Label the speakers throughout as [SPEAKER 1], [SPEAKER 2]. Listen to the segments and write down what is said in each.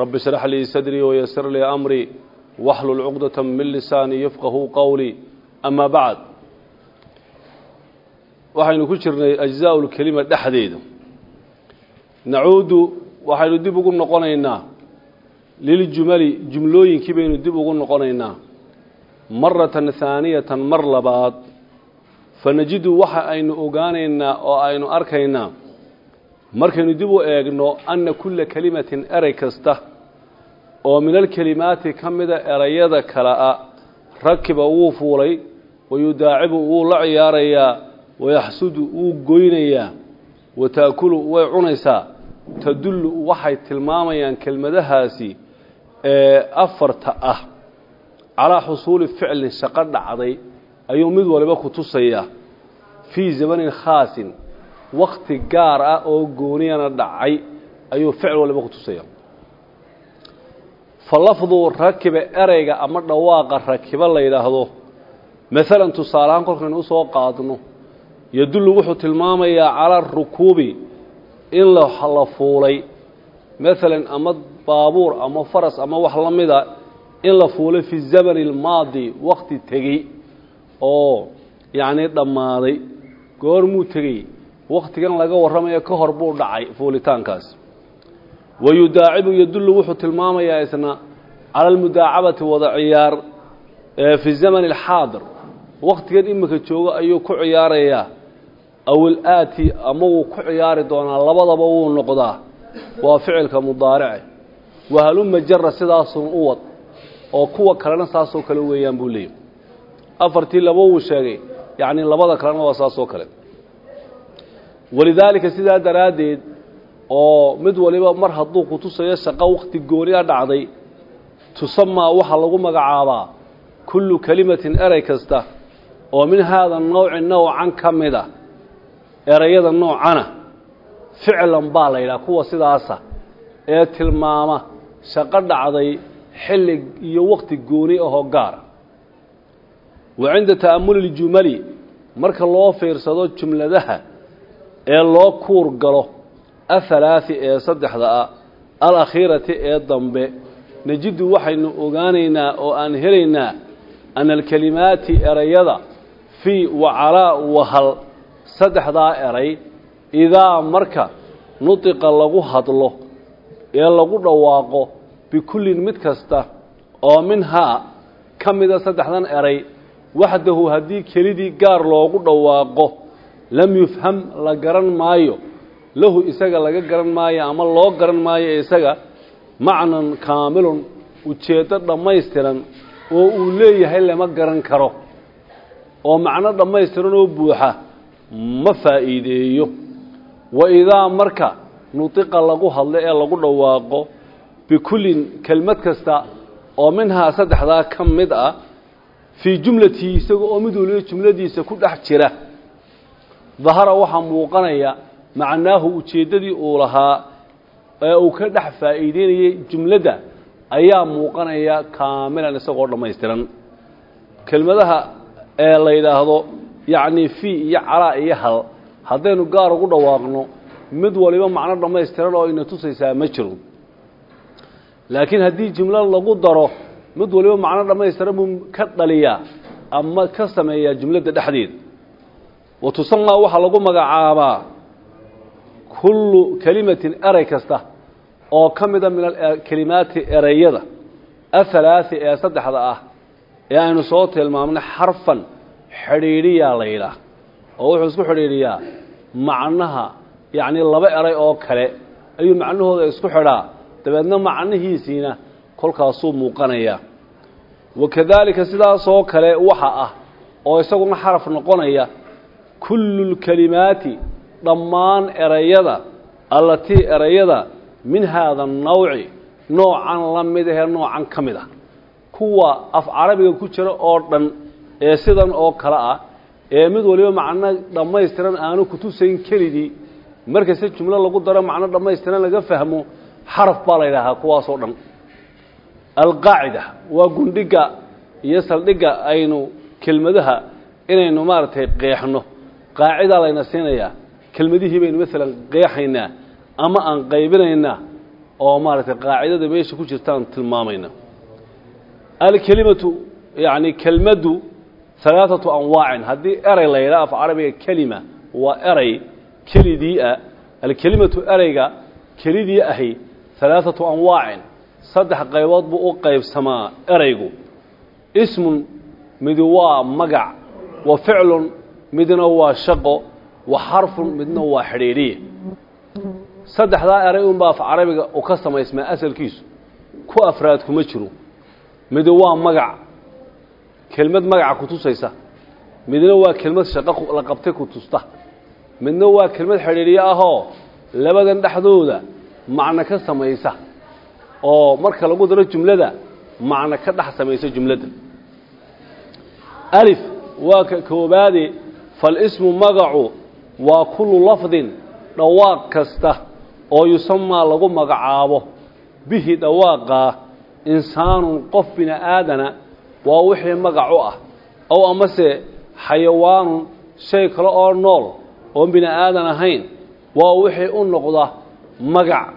[SPEAKER 1] رب اشرح لي صدري ويسر لي أمري واحلل عقدة من لساني يفقه قولي أما بعد waxaynu ku jirnay ajzaa lkelima dhexdeeda nacuudu waxaynu dib ugu noqonaynaa liljumali jumlooyinkii baynu dib ugu noqonaynaa maratan haaniyatan mar labaad fanajidu waxa aynu ogaanaynaa oo aynu arkaynaa markaynu dib u eegno anna kulla kelimatin erey kasta oo min alkelimaati ka mida erayada kale a rakiba wuu fuulay wayudaacibu wuu la ciyaarayaa wayaxsudu wuu goynayaa wataakulu way cunaysaa. Tadullu waxay tilmaamayaan kelmadahaasi ee afarta ah. Calaa xusuuli ficlin shaqo dhacday ayuu mid waliba ku tusayaa fii zamanin khaasin wakti gaar ah oo gooniyana dhacay ayuu ficil waliba ku tusaya fa lafdu rakiba ereyga ama dhawaaqa rakiba la yidhaahdo maalan tusaalehaan kolkaynu u soo qaadno yadullu wuxuu tilmaamayaa cala rukuubi in la fuulay. Maalan ama baabuur ama faras ama wax la mida in la fuulay fi zamani almaadi wakti tegey oo yacnii dhammaaday goormuu tegey waktigan laga warramayo ka hor buu dhacay fuulitaankaas. Wayudaacibu yadullu wuxuu tilmaamayaa isna cala almudaacabati wada ciyaar fi zamani alxaadir. Waktigan iminka joogo ayuu ku ciyaarayaa. Awil aati ama wuu ku ciyaari doonaa labadaba wuu noqdaa. Waa ficilka mudaarice wahaluma jara sidaasun u wad oo kuwa kalena saasoo kale weeyaan buu leeyahy afartii laba wuu sheegay yacnii labada kalena waa saasoo kale walidaalika sidaa daraaddeed oo mid waliba mar hadduu ku tusayo shaqo wakti gooniya dhacday tusamaa waxaa lagu magacaabaa kullu kelimatin erey kasta oo min haada nawci nowcan ka mid a erayada noocana ficlan baa la yidhaha kuwa sidaasa ee tilmaama shaqo dhacday xilli iyo wakti gooni ahoo gaara wa cinda ta'amuli ljumali marka loo fiirsado jumladaha ee loo kuur galo ahalaahi ee saddexda ah alakhiirati ee dambe. Najidu waxaynu ogaanaynaa oo aan helaynaa ana alkelimaati erayada fii wa calaa wahal saddexdaa eray idaa marka nutiqa lagu hadlo ee lagu dhawaaqo bikullin mid kasta oo minhaa ka mida saddexdan eray waxdahu haddii kelidii gaar loogu dhawaaqo lam yufham la garan maayo. Lahu isaga laga garan maayo ama loo garan maayo isaga macnan kaamilun ujeeddo dhammaystiran oo uu leeyahay lama garan karo. Oo macno dhammaystiran oo buuxa ma faa'iideeyo. Wa idaa marka nutiqa lagu hadlo ee lagu dhawaaqo bikullin kelmad kasta oo minhaa saddexdaa ka mid ah fii jumlatii isaga oo mid waliba jumladiisa ku dhex jira dahara waxaa muuqanaya macnaahu ujeeddadii uu lahaa ee uu ka dhex faa'iideynayay jumladda ayaa muuqanaya kaamilan isagoo dhammaystiran. Kelmadaha ee la yidhaahdo yacnii fii iyo calaa iyo hal haddaynu gaar ugu dhawaaqno mid waliba macno dhammaystiran oo ina tusaysaa ma jiro laakiin haddii jumlo lagu daro mid waliba macno dhammaystiran buu ka dhaliyaa ama ka sameeyaa jumladda dhexdeeda wa tusamaa waxaa lagu magacaabaa kullu kelimatin erey kasta oo ka mida min akelimaati ereyada ahalaahi ee saddexda ah ee aynu soo tilmaamnay xarfan xidhiidhiyaa la yidhaah oo wuxuu isku xidhiidhiyaa macnaha yacnii laba eray oo kale ayuu macnahooda isku xidhaa. Dabeedna macnihiisiina kolkaasuu muuqanayaa wakadaalika sidaasoo kale waxa ah oo isaguna xaraf noqonaya kullu lkelimaati dhammaan erayada allatii erayada min haada annawci noocan la mid ahee noocan ka mid ah. Kuwa af carabiga ku jira oo dhan ee sidan oo kale ah ee mid waliba macno dhammaystiran aanu kutusayn keligii markasta jumlo lagu daro macno dhammaystiran laga fahmo xaraf baa la yidhaahaa kuwaasoo dhan. Alqaacida waa gundhiga iyo saldhigga aynu kelmadaha inaynu maaragtay qeexno qaacidaa layna siinayaa kelmadihii baynu maalan qeexaynaa ama aan qaybinaynaa oo maaragtay qaacidada meesha ku jirtaan tilmaamayna. Alkelimatu yacni kelmaddu halaaثatu anwaacin. Haddii eray la yidhaha af carabiga kelima waa eray kelidii ah alkelimatu ereyga kelidii ahi halaaثatu anwaacin. Saddex qaybood buu u qaybsamaa ereygu ismun midi waa magac wa ficlun midna waa shaqo wa xarfun midna waa xidhiidhiye. Saddexdaa eray unbaa af carabiga u ka samaysmaa asalkiisu. Ku afraad kuma jiro. Midi waa magac. Kelmad magaca ku tusaysa. Midna waa kelmad shaqo la qabtay ku tusta. Midna waa kelmad xidhiidhiye ahoo labadan dhexdooda macno ka samaysa. Oo marka lagu daro jumlada macno ka dhex samaysa jumladda alif waa ka koobaade falismu magacu waa kullu lafdin dhawaaq kasta oo yusamaa lagu magacaabo bihi dhawaaqaa insaanun qof bini aadana waa wixii magacu ah ow amase xayawaanun shay kale oo nool oon bini aadan ahayn waa wixii u noqda magac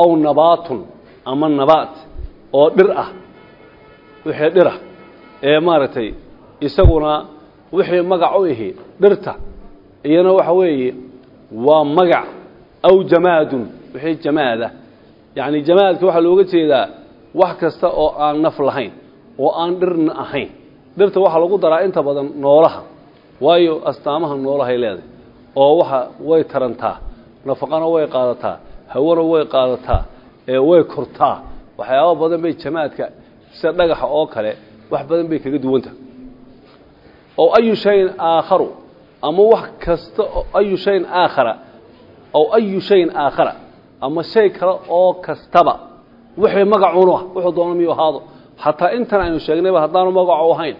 [SPEAKER 1] aw nabaatun ama nabaat oo dhir ah wixii dhir ah ee maaragtay isaguna wixii magac u ihi dhirta. Iyana waxa weeye waa magac aw jamaadun wixii jamaadah yacni jamaadka waxaa looga jeedaa wax kasta oo aan naf lahayn oo aan dhirna ahayn. Dhirta waxaa lagu daraa inta badan noolaha waayo astaamaha noolahay leedahay. Oo waxa way tarantaa nafaqana way qaadataa hawona way qaadataa way kortaa. Waxyaaba badan bay jamaadka sida dhagaxa oo kale wax badan bay kaga duwanta oo ayu shayin aakharu? Ama wax kasta ayu shayin aakhara? Ow ayu shayin aakhara? Ama shay kale oo kastaba? Wixii magacuunu ah wuxuu doona miyuu ahaado? Xataa intan aynu sheegnayba haddaanu magacu ahayn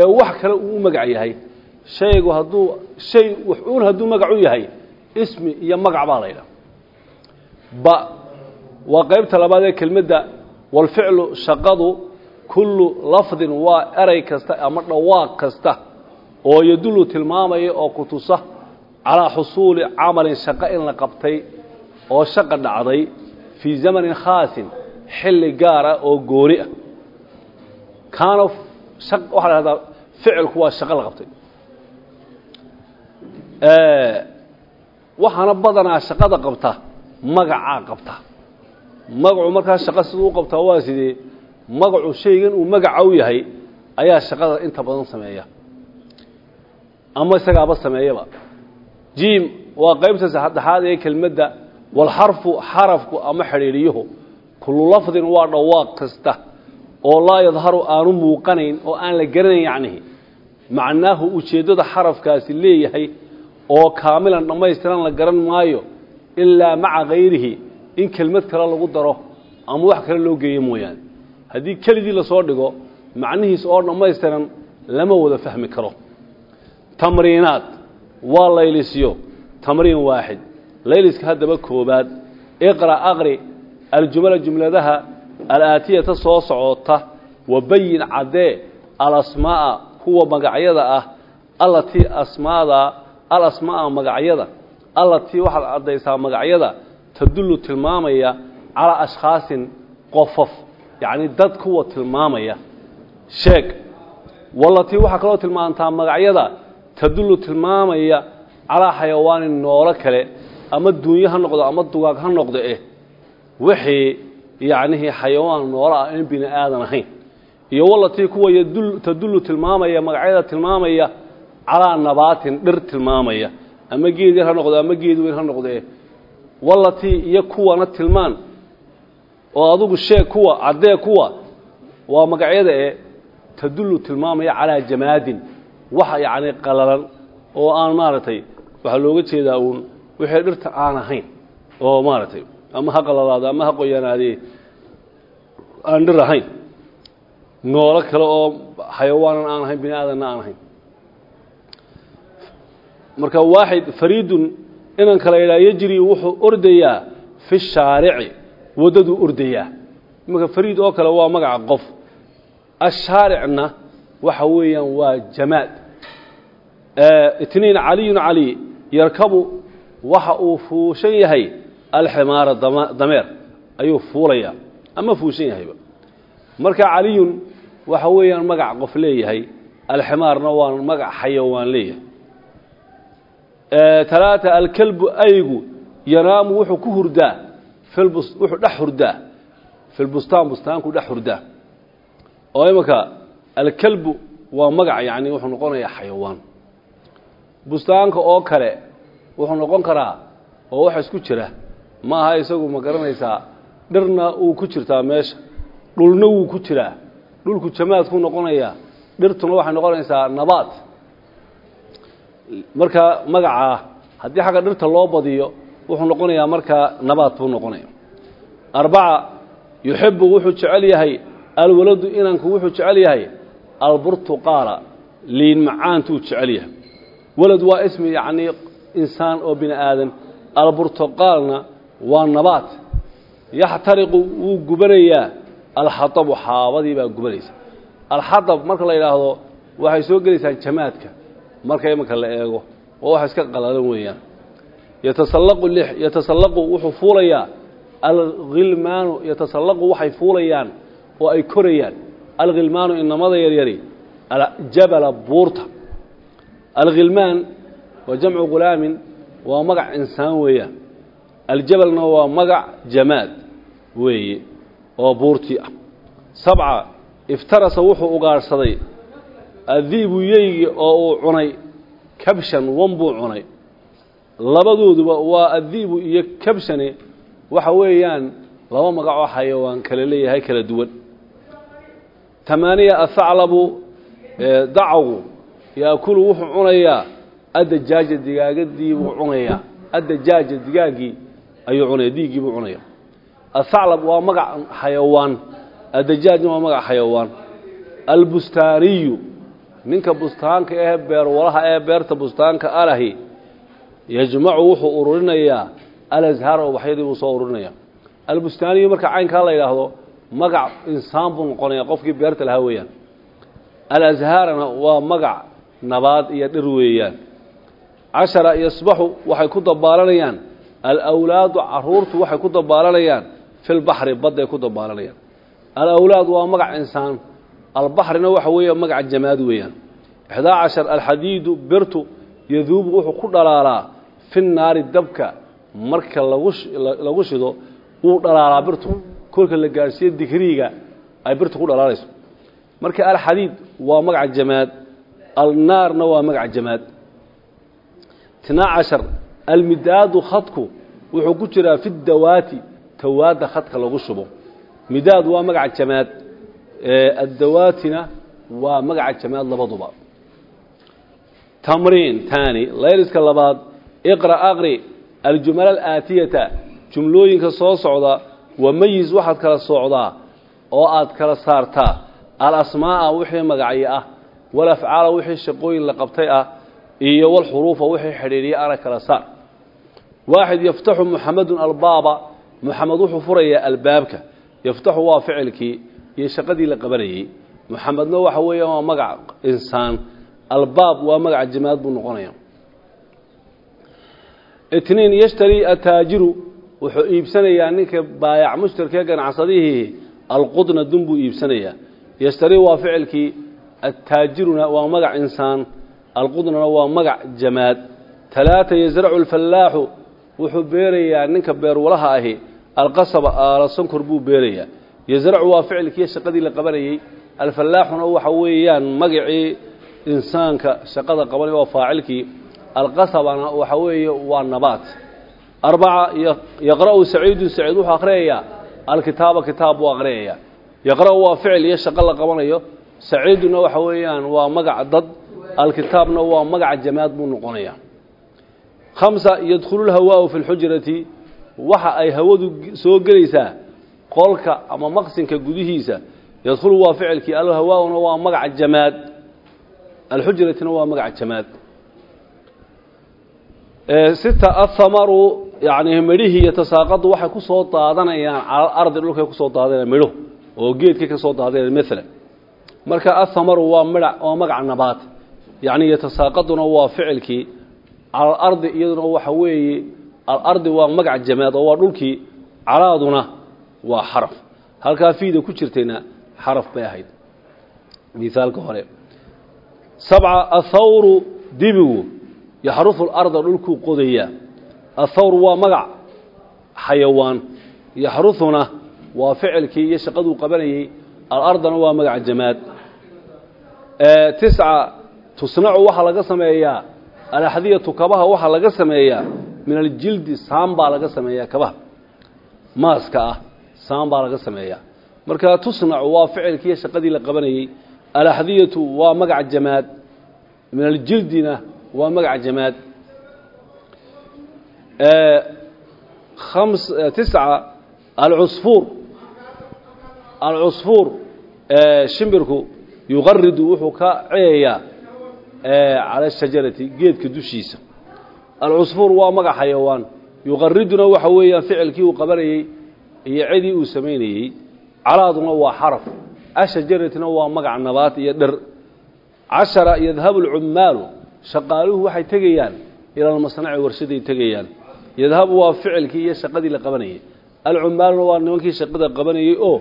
[SPEAKER 1] ee wax kale uu u magac yahay. Shaygu hadduu shay wuxuun hadduu magacu yahay ismi iyo magac baa la ydhaha ba waa qaybta labaad ee kelmadda walficlu shaqadu kullu lafdin waa eray kasta ama dhawaaq kasta oo yadullu tilmaamaya oo ku tusa calaa xusuuli camalin shaqo in la qabtay oo shaqa dhacday fii zamanin khaasin xilli gaara oo gooni ah. Kaana waxaa la hahdaa ficilku waa shaqo la qabtay. Waxaana badanaa shaqada qabta magacaa qabta. Magacu markaa shaqo siduu u qabtaa waa sidee? Magacu shaygan uu magaca u yahay ayaa shaqada inta badan sameeya ama isagaaba sameeyaba. Jiim waa qaybta saddexaad ee kelmadda walxarfu xarafku ama xidhiidhiyuhu. Kullu lafdin waa dhawaaq kasta oo laa yadharu aanu muuqanayn oo aan la garanayn yacnihi macnaahu ujeeddada xarafkaasi leeyahay oo kaamilan dhammaystiran la garan maayo ilaa maca hayrihi in kelmad kale lagu daro ama wax kale loo geeyo mooyaane. Haddii keligii la soo dhigo macnihiis oo dhammaystiran lama wada fahmi karo tamriinaad waa laylisyo tamriin waaxid layliska haddaba koobaad. Iqra' aqri. Aljumala jumladaha. Alaatiyata soo socota. Wabayin caddee alasmaa'a kuwa magacyada ah. Allatii asmaada alasmaa'a magacyada. Allatii waxaad caddaysaa magacyada. Tadullu tilmaamaya calaa ashkhaasin qofof. Yacni dad kuwa tilmaamaya. Sheeg. Wallatii waxaa kaloo tilmaantaa magacyada tadullu tilmaamaya calaa xayawaanin noolo kale ama duunyo ha noqdo ama dugaag ha noqdo eh wixii yacnihii xayawaan noolo ah aan bini aadan ahayn. Iyo wallatii kuwa tadullu tilmaamaya magacyada tilmaamaya calaa nabaatin dhir tilmaamaya. Ama geed yar ha noqdo ama geed weyn ha noqdo eh. Wallatii iyo kuwana tilmaan oo adugu sheeg kuwa caddee kuwa waa magacyada ee tadullu tilmaamaya calaa jamaadin wax yacni qalalan oo aan maaragtay waxaa looga jeedaa uun wixii dhirta aan ahayn oo maaragtay ama ha ama ha aan dhir ahayn. Kale oo xayawaanan aan ahayn bini aan ahayn. Marka waaxid fariidun inan kala yidhaha yejri wuxuu ordayaa fi shaarici waddaduu ordayaa. Imanka fariid oo kale waa magaca qof. Ashaaricna waxa weeyaan waa jamaad. Itniin caliyun cali yarkabu waxa uu fuushan yahay alximaara dameer. Ayuu fuulayaa ama fuushan yahayba. Marka caliyun waxa weeyaan magac qof leeyahay alximaarna waa magac xayawaan leeyahay. Talaata alkelbu aygu yanaamu wuxuu ku hurdaa wuxuu dhex hurdaa fi lbustaan bustaanku dhex hurdaa. Oo imanka alkelbu waa magac yani wuxuu noqonayaa xayawaan. Bustaanka oo kale wuxuu noqon karaa oo waxa isku jira. Ma aha isagu ma garanaysaa dhirna uu ku jirtaa meesha. Dhulna wuu ku jiraa. Dhulku jamaadku noqonayaa. Dhirtuna waxay noqonaysaa nabaad. Markaa magacaa haddii xagga dhirta loo badiyo wuxuu noqonayaa markaa nabaad buu noqonaya. Arbaca yuxibu wuxuu jecel yahay. Alwaladu inanku wuxuu jecel yahay alburtuqaala liin macaantuu jecel yahay. Walad waa ismi yacnii insaan oo bini aadan. Alburtuqaalna waa nabaad. Yaxtariqu wuu gubanayaa. Alxadabu xaabadii baa gubanaysa. Alxadab marka la yidhaahdo waxay soo gelaysaa jamaadka. Marka imanka la eego oo wax iska qalalan weeyaan. Yatasallaqu lix yatasallaqu wuxuu fuulayaa. Alghilmaanu yatasallaqu waxay fuulayaan oo ay korayaan alghilmaanu inamada yaryari aljabala buurta. Alghilmaan waa jamcu ghulaamin waa magac insaan weeyaan aljabalna waa magac jamaad weeye oo buurtii ah. Sabca iftarasa wuxuu ugaadhsaday adiibu yeygi oo uu cunay kabshan wan buu cunay. Labadooduba waa adiibu iyo kabshani waxa weeyaan laba magacoo xayawaan kale leeyahay kala duwan tamaaniya athaclabu dacgu yaakulu wuxuu cunayaa addajaaja digaagadii buu cunayaa addajaaja digaaggii ayuu cunaya diiggii buu cunaya. Athaclab waa magac xayawaan addajaajna waa magac xayawaan. Albustaaniyu ninka bustaanka ee beerwalaha ee beerta bustaanka alahi yajmacu wuxuu ururinayaa alazhaar ubaxyadii buu soo ururinaya. Albustaaniyu marka caynkaa la yidhaahdo magac insaan buu noqonaya qofkii beerta lahaa weeyaan. Alazhaarana waa magac nabaad iyo dhir weeyaan. Cashara yasbaxu waxay ku dabaalanayaan. Alawlaadu caruurtu waxay ku dabaalanayaan. Fi lbaxri badday ku dabaalanayaan. Alawlaad waa magac insaan. Albaxrina waxa weeya magac jamaad weeyaan. Ixdaa cashar alxadiidu birtu yaduubu wuxuu ku dhalaalaa fi dabka. Marka lagu shido wuu dhalaalaa birtu kolka la gaadhsiiyo digriiga ay birtu ku dhalaalayso. Marka alxadiid waa magac jamaad alnaarna waa magac jamaad. Tinaa cashar almidaadu khadku wuxuu ku jiraa fi dawaati tawaadda khadka lagu shubo. Midaad waa magac jamaad addawaatina waa magaca jamaad labaduba. Tamriin taani layliska labaad iqra aqri aljumal alaatiyata jumlooyinka soo socda wamayiz waxaad kala soocdaa oo aad kala saartaa. Alasmaa'a wixii magacyo ah walafcaala wixii shaqooyin la qabtay ah iyo walxuruufa wixii xidhiidhiya ana kala saar. Waaxid yaftaxu muxamedun albaaba muxamed wuxuu furayaa albaabka. Yaftaxu waa ficilkii iyo shaqadii la qabanayey muxamedna waxa weeyaan waa magac insaan. Albaab waa magaca jamaad buu noqonaya itniin yashtari ataajiru wuxuu iibsanayaa ninka baayac mushtarkee ganacsadihii alqudna dun buu iibsanayaa. Yashtari waa ficilkii attaajiruna waa magac insaan alqudnana waa magac jamaad. Talaata yasracu alfallaaxu wuxuu beerayaa ninka beerwalaha ahi alqasaba aala sonkor buu beerayaa. Yasracu waa ficilkii shaqadii la qabanayey alfallaaxuna waxa weeyaan magacii insaanka shaqada qabanay waa faacilkii. Alqasabana waxa weeye waa nabaat arbaca yaqra'u saciidun saciid wuxuu akhriyayaa alkitaaba kitaab buu akhriyayaa yaqra'u waa ficil iyo shaqo la qabanayo saciiduna waxa weeyaan waa magac dad alkitaabna waa magaca jamaad buu noqonayaa khamsa yadkhulu lhawaau fi lxujrati waxa ay hawadu soo gelaysaa qolka ama maqsinka gudihiisa yadkhulu waa ficilkii alhawaauna waa magaca jamaad alxujratina waa magaca jamaad yani midhihii yatasaaqadu waxay ku soo daadanayaan cala ardi dhulkay ku soo daadanayaan midho oo geedkay ka soo daadanayaan maalan marka athamaru waa midha waa magaca nabaat yacni yatasaaqaduna waa ficilkii. Alardi iyaduna waxa weeye alardi waa magac jamaad oo waa dhulkii calaaduna waa xaraf. Halkaa fiida ku jirtayna xaraf bay ahayd. Miaalka hore. Sabca athawru dibigu yaxrufu larda dhulkuu qodayaa athawr waa magac xayawaan. Yaxruhuna waa ficilkii iyo shaqaduu qabanayey alardana waa magac jamaad. Tisca tusnacu waxaa laga sameeyaa. Alaxdiyatu kabaha waxaa laga sameeyaa. Min aljildi saan baa laga sameeyaa kabaha. Maaska ah saan baa laga sameeyaa. Marka tusnacu waa ficilkiiyo shaqadii la qabanayey alaxdiyatu waa magac ams tisca alcusfuur alcusfuur shimbirku yuqaridu wuxuu ka ceeyaa cala shajarati geedka dushiisa alcusfuur waa magac xayawaan yuqariduna waxa weeyaan ficilkii uu qabanayey iyo cidii uu samaynayey calaaduna waa xaraf ashajaratina waa magac nabaat iyo dher cashara yadhabu yadhabu waa ficilkii iyo shaqadii la qabanayey alcummaaluna waa nimankii shaqada qabanayey oo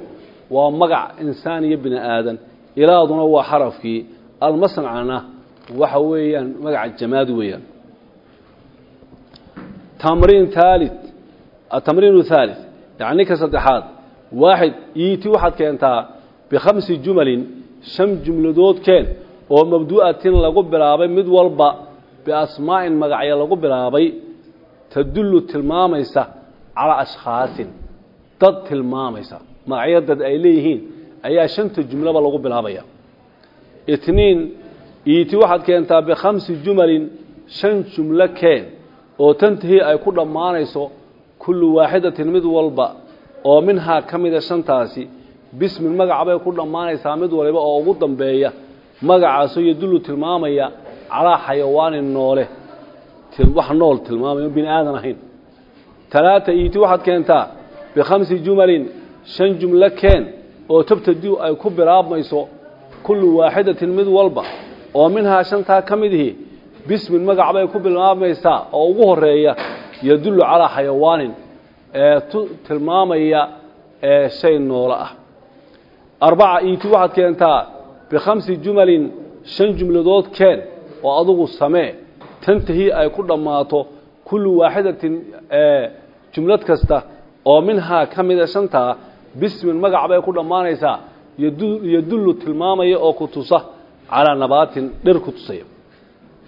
[SPEAKER 1] waa magac insaan iyo bini aadan ilaaduna waa xarafkii. Almasnacna waxa weeyaan magaca jamaad weeyaan. Tamriin thaali atamriin thalith yacni ka saddexaad. Waaxid iiti waxaad keentaa bikhamsi jumalin shan jumladood keen oo mabdu'atin lagu bilaabay mid walba biasmaa'in magacyo lagu bilaabay tadullu tilmaamaysa calaa ashkhaasin. Dad tilmaamaysa. Magacyo dad ay leeyihiin ayaa shanta jumlaba lagu bilaabaya. Itniin iiti waxaad keentaa bikhamsi jumalin shan jumlo keen oo tantahi ay ku dhammaanayso kullu waaxidatin mid walba oo minhaa ka mida shantaasi. Bismin magac bay ku dhammaanaysaa mid waliba oo ugu dambeeya. Magacaasoo yadullu tilmaamaya calaa xayawaanin noole wax nool tilmaamaya bini aadan ahayn. Talaata iiti waxaad keentaa bikhamsi jumalin shan jumlo keen oo tabtadiu ay ku bilaabmayso kullu waaxidatin mid walba oo minhaa shantaa ka midihi bismin magac bay ku bilaabmaysaa oo ugu horreeya yadullu calaa xayawaanin ee tilmaamaya ee shay noolo ah. Arbaca iiti waxaad keentaa bikhamsi jumalin shan jumladood keen oo adugu samee tantahi ay ku dhammaato kullu waaxidatin jumlad kasta oo minhaa ka mida shantaa bismin magac bay ku dhammaanaysaa. Yadullu tilmaamaya oo ku tusa calaa nabaatin dhir ku tusaya.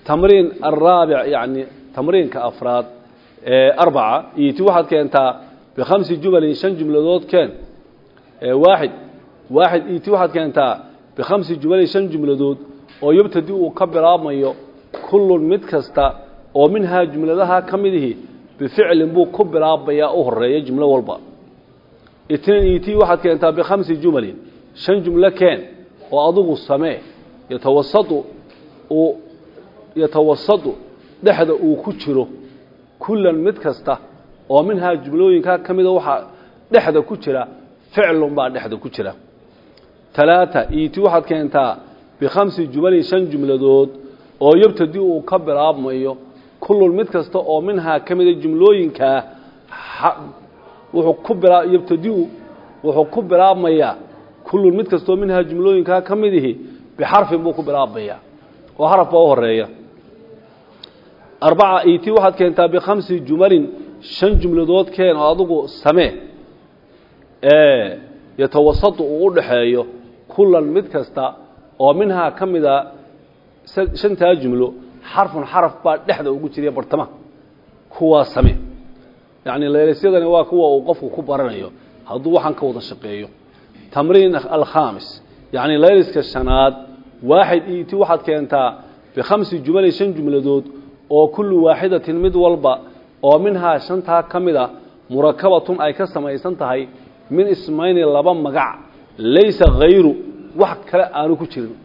[SPEAKER 1] Tamriin araabic yani tamriinka afraad arbaca iiti waxaad keentaa bikhamsi jumalin shan jumladood keen waaxid waaxid iiti waxaad keentaa bikhamsi jumalin shan jumladood oo yabtadi uu ka bilaabmayo kullun mid kasta oo minhaa jumladaha ka midihi bificlin buu ku bilaabayaa u horreeya jumlo walba. Itniin iiti waxaad keentaa bikhamsi jumalin shan jumlo keen oo adugu samee yatawasadu uu yatawasadu dhexda uu ku jiro kullan mid kasta oo minhaa jumlooyinkaa ka mida waxaa dhexda ku jira ficlun baa dhexda ku jira. Talaata iiti waxaad keentaa bikhamsi jumalin shan jumladood oo yabtadi uu ka bilaabmayo kullun mid kasta oo minhaa ka mida jumlooyinkaa wuxuu ku bilaa yabtadiu wuxuu ku bilaabmayaa kullun mid kasta oo minhaa jumlooyinkaa ka midihi bixarfin buu ku bilaabmayaa oo xaraf baa u horreeya arbaca iiti waxaad keentaa bikhamsi jumalin shan jumladood keen oo adugu samee yatawasadu uu u dhaxeeyo kullan mid kasta oo minhaa ka mida shantaa jumlo xarfun xaraf baa dhexda ugu jiriya bartamaha kuwaa samee yacni laylisyadani waa kuwa uu qofku ku baranayo. Hadduu waxaan ka wada shaqeeyo. Tamriin alkhaamis yacni layliska shanaad waaxid iiti waxaad keentaa bikhamsi jumalin shan jumladood oo kullu waaxidatin mid walba oo minhaa shantaa ka mid a murakabatun ay ka samaysan tahay min ismayni laba magac. Laysa hayru wax kale aanu ku jirin.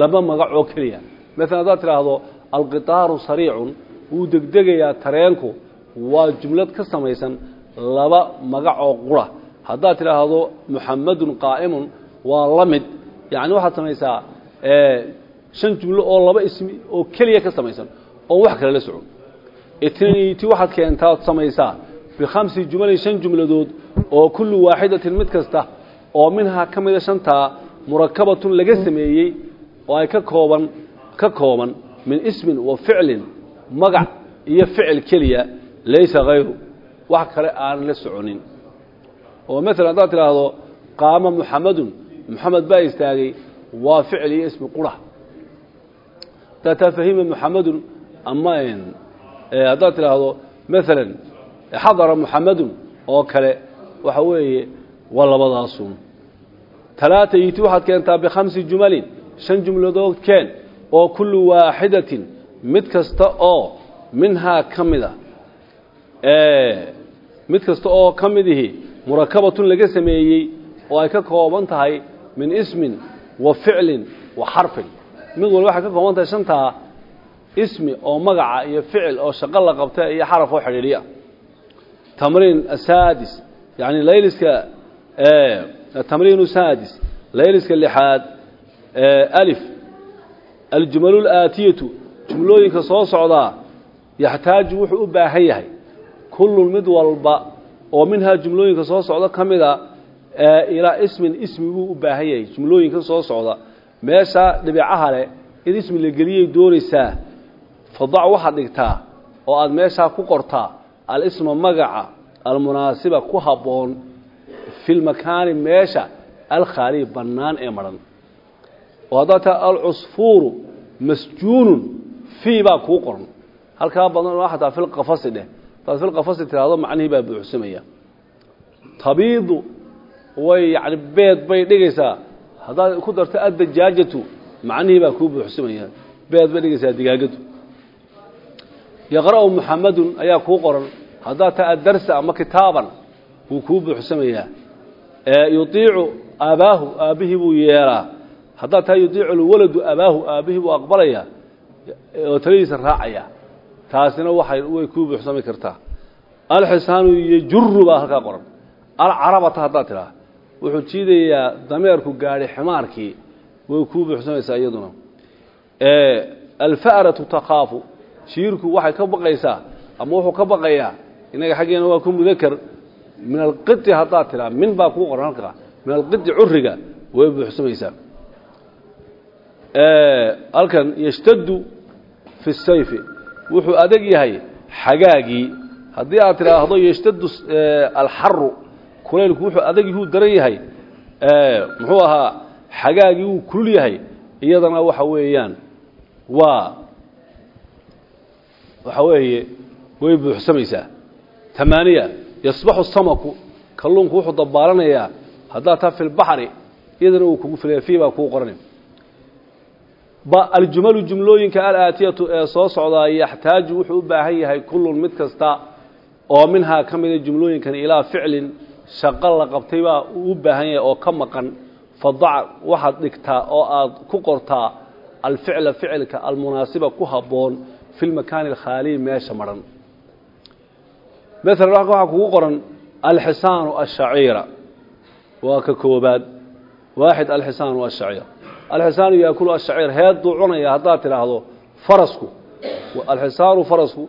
[SPEAKER 1] Laba magac oo keliya maalan haddaad tidhaahdo alqitaaru sariicun wuu degdegayaa tareenku. Waa jumlad ka samaysan laba magac oo qura. Haddaad tidhaahdo muxamadun qaa'imun waa la mid. Yacni waxaad samaysaa shan jumlo oo laba ismi oo keliya ka samaysan oon wax kale la socon. Itniiti waxaad keentaad samaysaa bikhamsi jumalin shan jumladood oo kullu waaxidatin mid kasta oo minhaa ka mida shantaa murakabatun laga sameeyey oo ay ka kooban ka kooban min ismin wa ficlin magac iyo ficil keliya laysa hayru wax kale aan la soconin. Oo maalan haddaad tidhaahdo qaama muxamadun muxamed baa istaagay waa ficil iyo ismi qura haddaad taa fahima muxamadun ama haddaad tidhaahdo maalan xadara muxamadun oo kale waxa weeye waa labadaasun talaata yiti waxaad keentaa bikhamsi jumalin shan jumladood keen oo kullu waaxidatin mid kasta oo minhaa ka mida mid kasta oo ka midihi murakabatun laga sameeyey oo ay ka kooban tahay min ismin wa ficlin wa xarfin. Mid walba waxay ka kooban tahay shantaa ismi oo magaca iyo ficil oo shaqo la qabta iyo xaraf oo xidhiidhiya. Tamriin asaadis yani layliska tamriin saadis layliska lixaad alif aljumalu laatiyatu jumlooyinka soo socdaa yaxtaaju wuxuu u baahan yahay kullun mid walba oo minhaa jumlooyinka soo socda ka mida ilaa ismin ismi buu u baahan yahay jumlooyinka soo socda. Meesha dhibicaha leh in ismi la geliyay doonaysaa fadac waxaad dhigtaa oo aada meeshaa ku qortaa alisma magaca almunaasiba ku habboon fi meesha alkhaaliy bannaan ee madhan oo haddaad taa alcusfuuru masjuunun fii baa kuu qoran. Halkaa badan oo xataa filqafasi dheh. Hadaad filqafasi tidhaahdo macnihii baa buuxsamaya. Tabiidu way yani beed bay dhigaysaa. Haddaad ku darto addajaajatu macnihii baa kuu buuxsamaya. Beed bay dhigaysaa digaagadu. Yaqra'u muxamadun ayaa kuu qoran. Haddaad taa addarsa ama kitaaban wuu haddaad taa yudiicu lwaladu abaahu aabbihii buu aqbalayaa oo taladiisa raacaya. Taasina way kuu buuxsami kartaa. Alxisaanu yejuru baa halkaa qoran. Alcarabata haddaad tidhaha wuxuu jiidayaa dameerku gaadhi ximaarkii way kuu buuxsamaysaa iyaduna. Alfa'ratu takhaafu shiirku waxay ka baqaysaa ama wuxuu ka baqayaa inaga xaggeena waa ku mudakar. Min alqiti haddaad tidhaha min baa kuu qoran halkaa. Min alqiti curiga way buuxsamaysaa halkan yashtadu fi sayfi. Wuxuu adag yahay xagaagii haddii aad tidhaahdo yashtadu alxaru kulaylku wuxuu adag yahuu daran yahay. Muxuu ahaa xagaagii wuu kulul yahay. Iyadana waxa weeyaan waa waxa weeye way buuxsamaysaa. Tamaaniya yasbaxu samaku kalluunku wuxuu dabaalanayaa haddaad taa fi lbaxri iyadana uu kugu filaya fii kuu qoranay aljumalu jumlooyinka alaatiyatu ee soo socdaa yaxtaaju wuxuu u baahan yahay kullun mid kasta oo minhaa ka mida jumlooyinkan ilaa ficlin shaqo la qabtay baa uu u baahan yahay oo ka maqan. Fadac waxaad dhigtaa oo aad ku qortaa alficla ficilka almunaasiba ku habboon fi lmakaani alkhaaliyi meesha madhan maalan waxaa kugu qoran alxisaanu ashaciira waa ka koobaad waaxid alxisaanu ashaciira alxisaanu yaakulu ashaciir heedduu cunaya haddaad tidhaahdo farasku. Alxisaanu farasku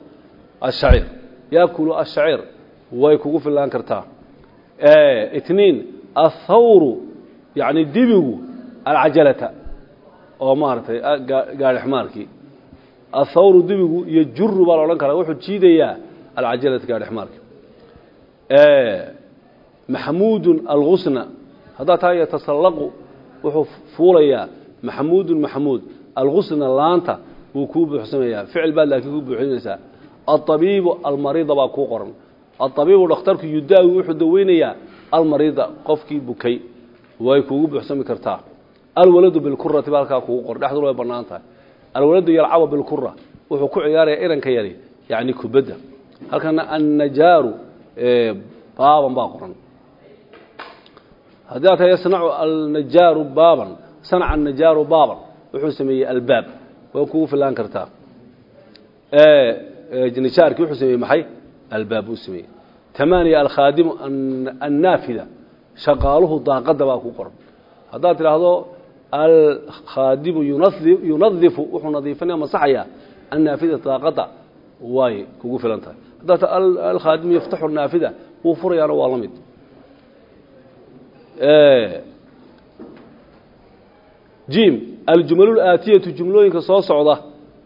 [SPEAKER 1] ashaciir yaakulu ashaciir way kugu fillaan kartaa. Itniin athawru yacni dibigu alcajalata oo maaragtay gaari xmaarkii. Athawru dibigu iyo juru baa la odhan karaa wuxuu jiidayaa alcajalata gaari xmaarki maxmuudun algusna haddaad taa yatasallaqu wuxuu fuulayaa maxmuudun maxmuud algusna laanta wuu kuu buuxsamayaa ficil baad laakiin ku buuxinaysaa. Alطabiibu almariida baa kuu qoran. Alطabiibu dhakhtarku yudaawi wuxuu daweynayaa almariida qofkii bukay. Way kuugu buuxsami kartaa. Alwaladu bilkurati baa halkaa kugu qoran. Dhexduna way bannaan tahay. Alwaladu yalcabu bilkura wuxuu ku ciyaaraya iranka yari yacni kubadda. Halkana annajaaru baaban baa qoran haddii aad tahay yasnacu alnajaaru baaban sanaca annajaaru baaban wuxuu sameeyey albaab. Waa kugu filaan kartaa nijaarkii wuxuu sameeyey maxay? Albaab buu sameeyey. Tamaaniya alkhaadimu annaafida. Shaqaaluhu daaqadda baa ku qoran. Haddaad tidhaahdo alkhaadimu yunadifu wuxuu nadiifinaya masaxaya annaafida daaqadda way kugu filan tahay. Haddaad alkhaadimu yaftaxu naafida wuu furayaana waa la mid jim aljumalu aatiyatu jumlooyinka soo socda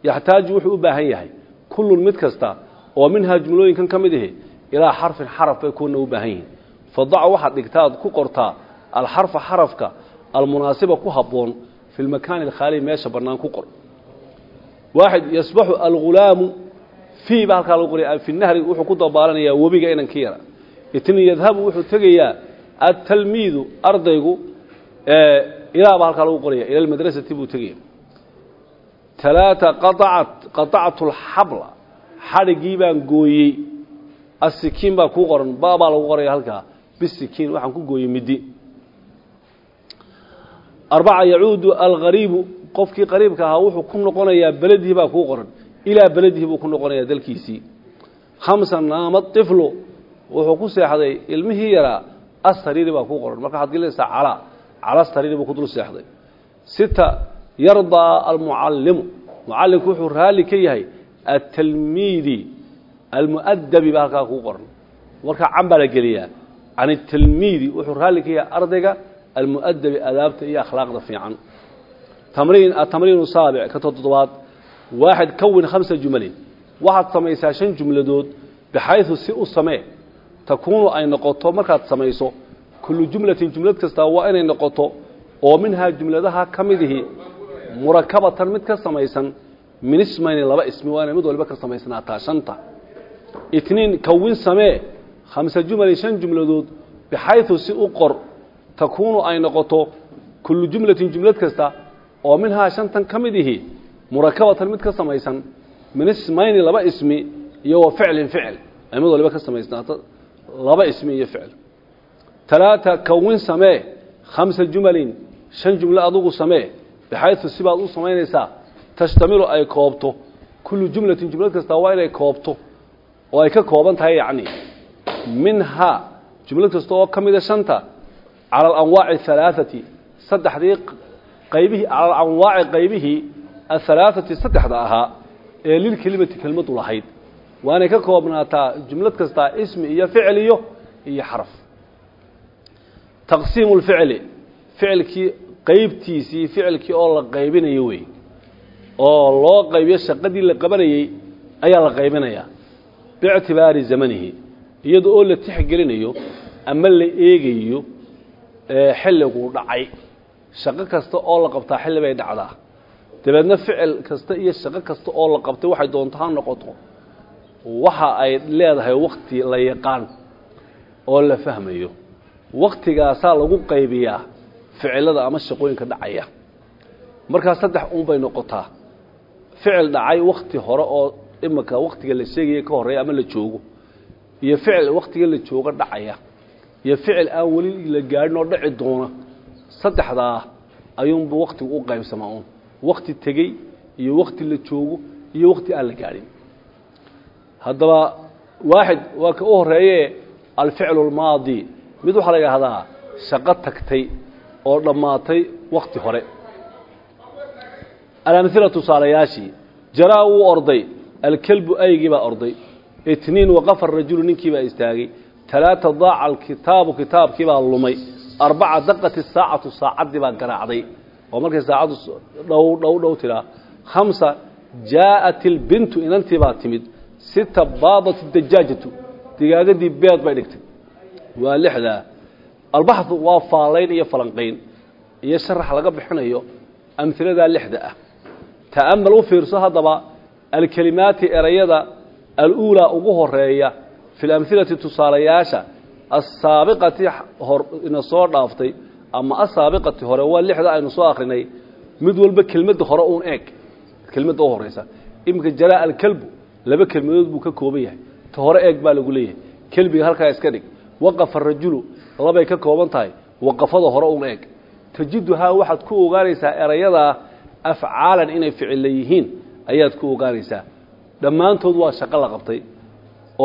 [SPEAKER 1] yaxtaaju wuxuu u baahan yahay kullun mid kasta oo minhaa jumlooyinkan ka mid ahi ilaa xarfin xaraf bay kuwana u baahan yihiin. Fadaca waxaad dhigtaad ku qortaa alxarfa xarafka almunaasiba ku habboon fi lmakaani alkhaaliy meesha bannaan ku qor. Waaxid yasbaxu algulaamu fii ba halkaa lagu qoraya fi nahri wuxuu ku dabaalanayaa webiga inankii yara. Itnin yadhabu wuxuu tegayaa atalmiidu ardaygu ilaa baa halkaa lagu qoraya ila almadrasati buu tegaya talaata qaacat qaطactu alxabla xadhigii baan gooyey. Asikiin baa kuu qoran ba baa lagu qoraya halkaa. Bisikiin waxaan ku gooyey midi. Arbaca yacuudu algariibu qofkii qariibka ahaa wuxuu ku noqonayaa beledihii baa kuu qoran. Ilaa beledihii buu ku noqonayaa dalkiisii. Khamsa naama iflu wuxuu ku seexday ilmihii yaraa asariiri baa kuu qoran marka waxaad gelinaysaa calaa cala sariiri buu ku dul seexday sita yardaa almucallimu mucallimku wuxuu raalli ka yahay atalmiidi almu'adabi baa halkaa kuu qoran markaa can baa la geliyaa can atalmiidi wuxuu raalli ka yahay ardayga almu'adabi adaabta iyo akhlaaqda fiican tamriin atamriinu saabic ka toddobaad waaxid kawin khamsa jumalin waxaad samaysaa shan jumladood bixaydu si u samee takuunu ay noqoto markaad samayso kullu jumlatin jumlad kastaa waa inay noqoto oo minhaa jumladaha ka midihi murakabatan mid ka samaysan min ismayni laba ismi waa mid waliba ka samaysnaataa shanta. Itniin kawin samee khamsa jumalin shan jumladood bixaydu si u qor takuunu ay noqoto kullu jumlatin jumlad kasta oo minhaa shantan ka mid ihi murakabatan mid ka samaysan min ismayni laba ismi iyo wa ficlin ficil ay mid waliba ka samaysnaato laba ismi iyo ficil. Talaata kawin samee khamsa jumalin shan jumlo adugu samee bixaydu sibaad u samaynaysaa tashtamilu ay koobto. Kullu jumlatin jumlad kasta waa inay koobto oo ay ka kooban tahay yacni minhaa jumlad kasta oo ka mida shanta cala alanwaaci alaaati saddexdii qaybihii cala alanwaaci qaybihii ahalaaati saddexda ahaa ee lilkelimati kelmadu lahayd waa inay ka koobnaataa jumlad kastaa ismi iyo ficil iyo xaraf. Taqsiimu lficli ficilkii qaybtiisii ficilkii oo la qaybinayo wey. Oo loo qaybiyo shaqadii la qabanayey ayaa la qaybinayaa biictibaari zamanihi iyada oo la tixgelinayo ama la eegayo xilliguu dhacay. Shaqo kasta oo la qabtaa xilli bay dhacdaa. Dabeedna ficil kasta iyo shaqo kasta oo la qabtay waxay doonto ha noqoto waxa ay leedahay wakti la yaqaan oo la fahmayo. Waktigaasaa lagu qaybiyaa ficilada ama shaqooyinka dhacaya. Markaa saddex unbay noqotaa. Ficil dhacay wakti hore oo imika waktiga la sheegaya ka horreeya ama la joogo. Iyo ficil waktiga la joogo dhacaya. Iyo ficil aan weli la gaadhin oo dhaci doona saddexdaa ayuunbu waktigu u qaybsamaa un. Wakti tegey iyo wakti la joogo iyo wakti aan la gaadhin haddaba waaxid waa ka u horeeye alficlu اlmaadi mid waxaa la yidhaahdaa shaqo tagtay oo dhammaatay wakti hore. Alamhila tusaalayaashii jaraa wuu orday alkelbu aygii baa orday itniin waqafa rajulu ninkii baa istaagay talaata daaca alkitaabu kitaabkii baa lumay arbaca daqati saacatu saacaddii baa garaacday. Oo markay saacaddu dhow dhow dhow tiraa khamsa jaa'at ilbintu inantii baa timid sita baadat dajaajatu digaagadii beed bay dhigtay. Waa lixdaa albaxu waa faalayn iyo falanqayn iyo sharax laga bixinayo amhiladaa lixda ah. Ta'amal u fiirso haddaba alkelimaati erayada aluulaa ugu horreeya fi lamhilati tusaalayaasha asaabiqati hor ina soo dhaaftay ama asaabiqati hore waa lixda aynu soo akrinay mid walba kelmadda hore uun eeg kelmadda horeysa iminka jaraa alkelbu laba kelmadood buu ka kooban yahay. Ta hore eeg baa lagu leeyahay. Kelbiga halkaa iska dhig. Waqafa rajulu labay ka kooban tahay. Waqafada hore un eeg. Tajiduhaa waxaad ku ogaanaysaa erayadaa afcaalan inay ficilla yihiin. Ayaad ku ogaanaysaa. Dhammaantood waa shaqo la qabtay.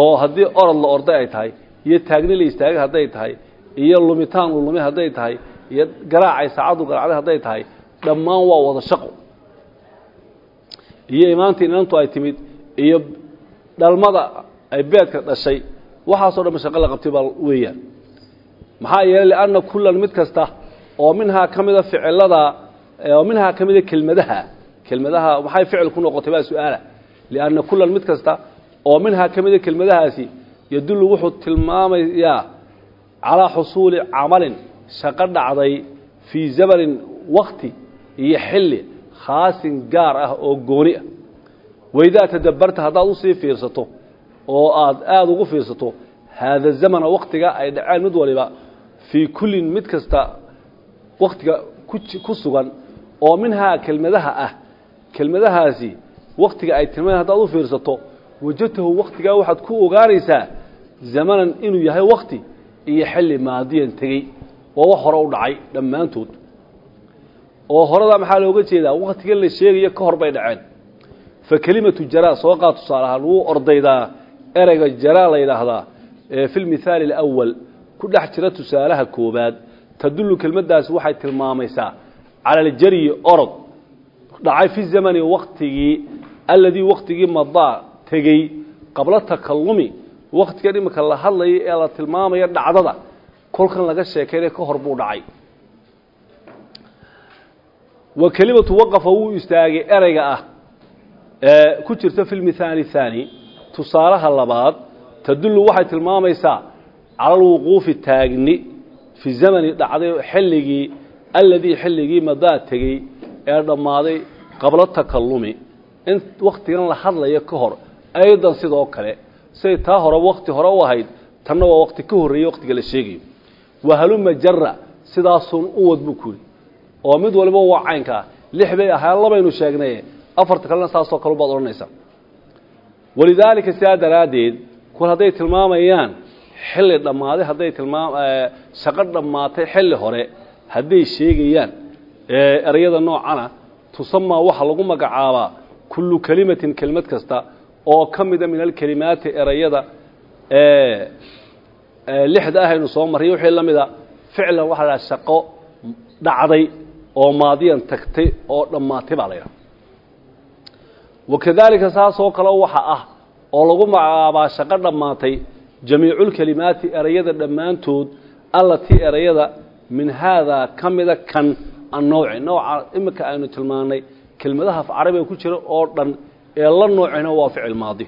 [SPEAKER 1] Oo haddii orod la orday ay tahay iyo taagni la istaagay hadday tahay iyo lumitaan uu lumi hadday tahay iyo garaacay saacaddu garaacday hadday tahay dhammaan waa wada shaqo. Iyo imaantii inantu ay timid iyo dhalmada ay beedka dhashay waxaasoo dhan shaqo la qabtay baa weeyaan. Maxaa yeelay lianna kullan mid kasta oo minhaa ka mida ficilada oo minhaa ka mida kelmadaha kelmadaha maxay ficil ku noqotay baa su'aala. Lianna kullan mid kasta oo minhaa ka mida kelmadahaasi yadullu wuxuu tilmaamayaa calaa xusuuli camalin shaqo dhacday fii zamanin wakti iyo xilli khaasin gaar ah oo gooni ah waidaa tadabbarta haddaad u sii fiirsato oo aad aada ugu fiirsato haada zamana waktiga ay dhaceen mid waliba fii kullin mid kasta waktiga ku sugan oo minhaa kelmadaha ah kelmadahaasi waktiga ay tilmaen haddaad u fiirsato wajadtahu waktigaa waxaad ku ogaanaysaa zamanan inuu yahay wakti iyo xilli maadiyan tegey waa wax hore u dhacay dhammaantood oo horadaa maxaa looga jeedaa waktigan la sheegayo ka hor bay dhaceen fa kelimatu jaraa soo qaad tusaale ahaan wuu ordaydaa ereyga jaraa la yidhaahdaa fi lmithaali alawal ku dhex jira tusaalaha koobaad tadullu kelmaddaasi waxay tilmaamaysaa cala aljaryi orod dhacay fi zamani waktigii alladii waktigii madaa tegey qabla takallumi waktigan iminka la hadlaya ee la tilmaamaya dhacdada. Kolkan laga sheekaynay ka hor buu dhacay ku jirta fi lmithaali thaani tusaalaha labaad tadullu waxay tilmaamaysaa cala alwuquufi taagni fi zamani dhacday xilligii alladii xilligii madaa tegey ee dhammaaday qabla takallumi. In waktigan la hadlaya ka hor aydan sidoo kale siday taa hore wakti hore u ahayd tanna waa wakti ka horreeyey waktiga la sheegayo. Wahaluma jara sidaasun u wad buu kuri oo mid waliba waa caynkaa lix bay ahaan labaynu sheegnay afarta kalena saasoo kale baad odhanaysaa. Walidaalika sidaa daraaddeed kul hadday tilmaamayaan xilli dhammaaday hadday tilmaam shaqo dhammaatay xilli hore hadday sheegayaan ereyada noocana tusamaa waxaa lagu magacaabaa kullu kelimatin kelimad kasta oo ka mida min alkelimaati ereyada lixda ahaynu soo marray. Wixii la mida ficlan waxaa la dhaha shaqo dhacday oo maadiyan tagtay oo dhammaatay baa la yidhaha wakadaalika saasoo kale waxa ah oo lagu magacaabaa shaqo dhammaatay jamiiculkelimaati ereyada dhammaantood allatii ereyada min haadaa ka mida kan annowci nooca iminka aynu tilmaanay kelmadaha af carabiga ku jira oo dhan ee la noocina waa ficil maadi.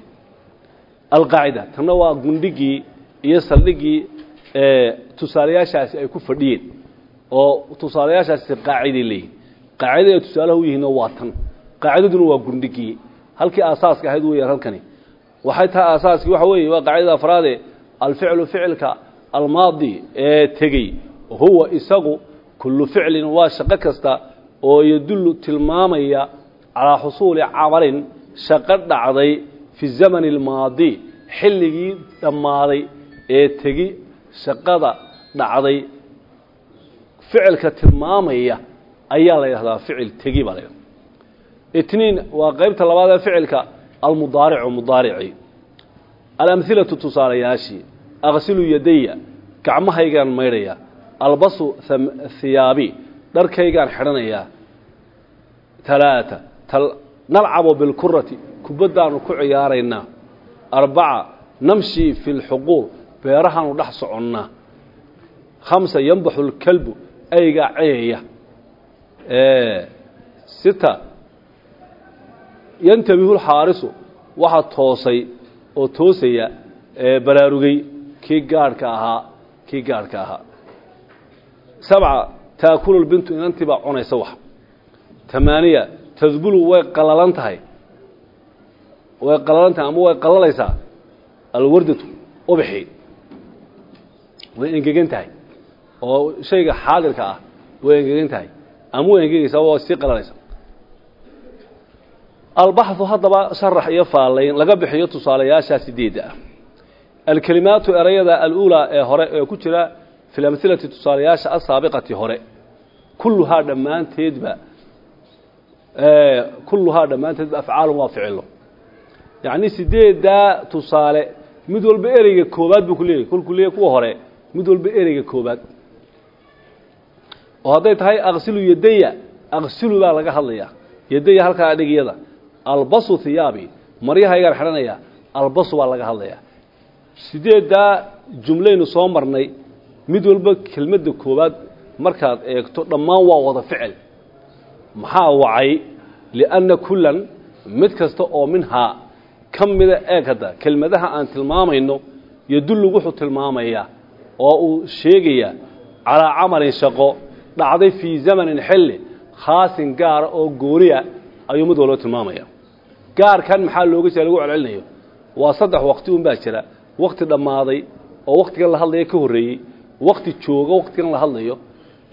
[SPEAKER 1] Alqaacida tanna waa gundhigii iyo saldhigii tusaalayaashaasi ay ku fadhiyeen oo tusaalayaashaasi qaaciday leeyihiin qaacidada ay tusaalaha u yihiinna waa tan. Qaacidaduna waa gundhigii halkii aasaaska ahayd weeyaan halkani. Waxay tahay aasaaskii waxa weeye waa qaacidada afraade alficlu ficilka almaadi ee tegey huwa isagu kullu ficlin waa shaqo kasta oo yadullu tilmaamaya calaa xusuuli camalin shaqo dhacday fi zamani almaadi xilligii dhammaaday ee tegi shaqada dhacday. Ficilka tilmaamaya ayaa la yidhahdaa ficil tegi baa la yidhahda itniin waa qeybta labaad ee ficilka almudaaricu mudaarici. Alamhilatu tusaalayaashii aqsilu yadaya gacmahaygaan maydhaya. Albasu hiyaabi dharkaygaan xidhanayaa talaata nalcabu bilkurati kubaddaanu ku ciyaaraynaa arbaca namshi fi lxuquuq beerahaanu dhex soconnaa khamsa yanbaxu lkalbu aygaa ceyaya sita yantabihu lxaarisu waxaa toosay oo toosaya baraarugay kii gaadhka ahaa kii gaadhka ahaa. Sabca taakulu lbintu inantii baa cunaysa wax. Tamaaniya tadbulu way qalalan tahay. Way qalalan tahay ama way qalalaysaa alwardatu ubixi. Way engegan tahay. Oo shayga xaadirka ah way engegan tahay. Ama way engegaysaa waa sii qalalaysaa albaxu haddaba sharax iyo faalayn laga bixiyo tusaalayaashaa sideedda ah. Alkelimaatu erayada aluulaa ee hore ee ku jira fi lamhilati tusaalayaasha asaabiqati hore. Kulluhaa dhammaanteedba kulluhaa dhammaanteedba afcaalun waa ficilo yacni sideeddaa tusaale mid walba ereyga koobaad buu ku leeyahy kolkuu leeyahy kuwa hore mid walba ereyga koobaad. Oo hadday tahay aqsilu yadaya aqsilu baa laga hadlayaa. Yadaya halkaa adhigiyada albasu hiyaabi maryahaygaan xidhanaya albasu baa laga hadlayaa. Sideeddaa jumlaynu soo marnay? Mid walba kelmadda koowaad markaad eegto dhammaan waa wada ficil. Maxaa wacay? Lianna kullan mid kasta oo minhaa ka mida eeg hadda. Kelmadaha aan tilmaamayno yadullu wuxuu tilmaamayaa oo uu sheegayaa calaa camalin shaqo dhacday fii zamanin xilli khaasin gaara oo gooniya ayuu mid walba tilmaamaya gaarkan maxaa looga jeeda lagu celcelinayo? Waa saddex waqti un baa jira. Wakti dhammaaday oo waktigan la hadlaya ka horreeyey wakti jooga waktigan la hadlayo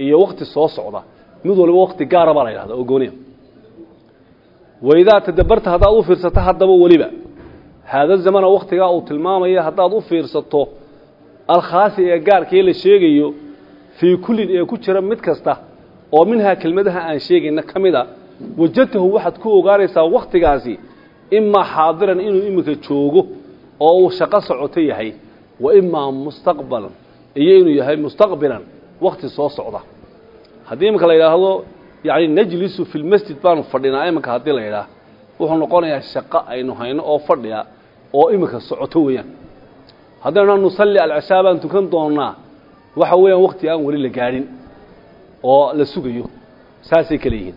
[SPEAKER 1] iyo wakti soo socda. Mid waliba wakti gaara baa la yidhahda oo gooniya waidaa tadabarta haddaad u fiirsato haddaba weliba. Haada zamana waktigaa uu tilmaamaya haddaad u fiirsato alkhaasi ee gaarkii la sheegayo fii kullin ee ku jira mid kasta oo minhaa kelmadaha aan sheegayna ka mid a wajadtahu waxaad ku ogaanaysaa wakhtigaasi imaa xaadiran inuu iminka joogo oo uu shaqo socoto yahay wa imaa mustaqbalan iyo inuu yahay mustaqbilan wakhti soo socda. Haddii iminka la yidhaahdo yacni najlisu fi lmasjid baanu fadhinaa iminka haddii la yidhaah wuxuu noqonayaa shaqo aynu hayno oo fadhiya oo iminka socoto weeyaan. Haddaynu nusalli alcishaa baan tukan doonnaa waxa weeyaan wakti aan weli la gaadhin oo la sugayo saasay kale yihiin.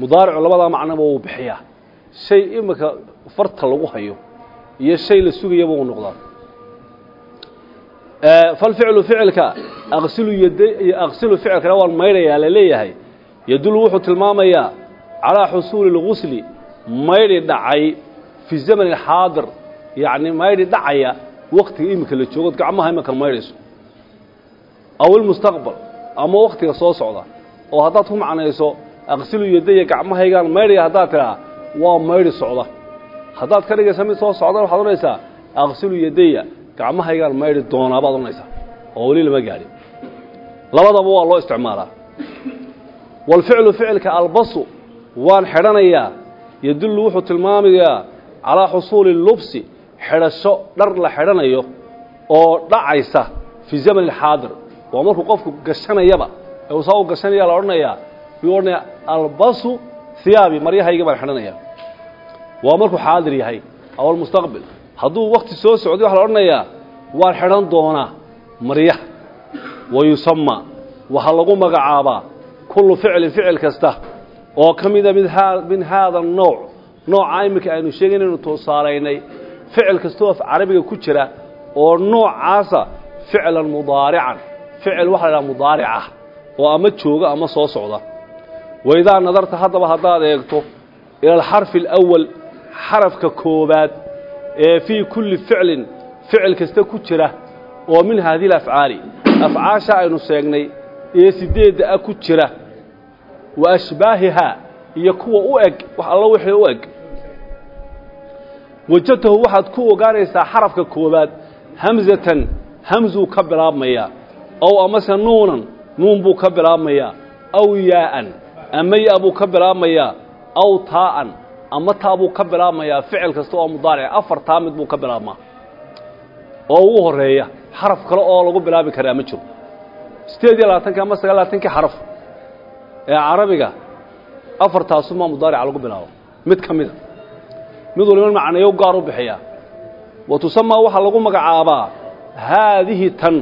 [SPEAKER 1] Mudaaricu labadaa macnoba wuu bixiyaa shay iminka farta lagu hayo iyo shay la sugayaba uu noqdaa. Falficlu ficilka aqsilu yad aqsilu ficilkana waan maydhayaa la leeyahay. Yadullu wuxuu tilmaamayaa calaa xusuuli اlgusli maydhi dhacay fi zamani xaadir yacni maydhi dhacaya waktiga iminka la joogood gacmaha iminka maydhayso. Aw ilmustaqbal ama waktiga soo socda. Oo haddaad ku macnayso aqsilu yadaya gacmahaygaan maydhaya haddaad tidhaa waa maydhi socda. Haddaad ka dhigaysa mid soo socda waxaad odhanaysaa aqsilu yadaya gacmahaygaan maydhi doonaa baad odhanaysaa. Oo weli lama gaadhin. Labadaba waa loo isticmaalaa. Walficlu ficilka albasu waan xidhanayaa. Yadullu wuxuu tilmaamayaa calaa xusuuli lubsi xidhasho dhar la xidhanayo oo dhacaysa fii zamani alxaadir waa markuu qofku gashanayaba ee uu saa u gashanaya la odhanayaa. Yuu odhanaya albasu hiyaabi maryahayga baan xidhanaya waa markuu xaadir yahay aw almustaqbil hadduu wakti soo socday waxa la odhanayaa waan xidhan doonaa maryaha. Wa yusama waxaa lagu magacaabaa kullu ficlin ficil kasta oo ka mida mid min haada anooc nooca iminka aynu sheegay inaynu tusaalaynay ficil kastoo af carabiga ku jira oo noocaasa ficlan mudaarican. Ficil waxa la idhaha mudaaricah oo ama jooga ama soo socda waidaa nadarta haddaba haddaad eegto ila alxarfi alawal xarafka koobaad ee fii kulli ficlin ficil kasta ku jira oo min haadihi alafcaali afcaasha aynu sheegnay ee sideedda ah ku jira wa ashbaahihaa iyo kuwa u eg wax allo wixii u eg wajadtahu waxaad ku ogaanaysaa xarafka koobaad hamzatan hamzuu ka bilaabmayaa ow amase nuunan nuun buu ka bilaabmayaa aw yaa'an ama ya buu ka bilaabmayaa aw taa'an ama taa buu ka bilaabmayaa ficil kasta oo mudaaric afar taa mid buu ka bilaabmaa. Oo ugu horreeya xaraf kale oo lagu bilaabi karaa ma jiro. Sideed iyo labaatanka ama sagaal labaatankii xaraf. Ee carabiga afartaasumaa mudaarica lagu bilaabo. Mid ka mida. Mid waliba macnayo gaar u bixiyaa wa tusamaa waxaa lagu magacaabaa haadihi tan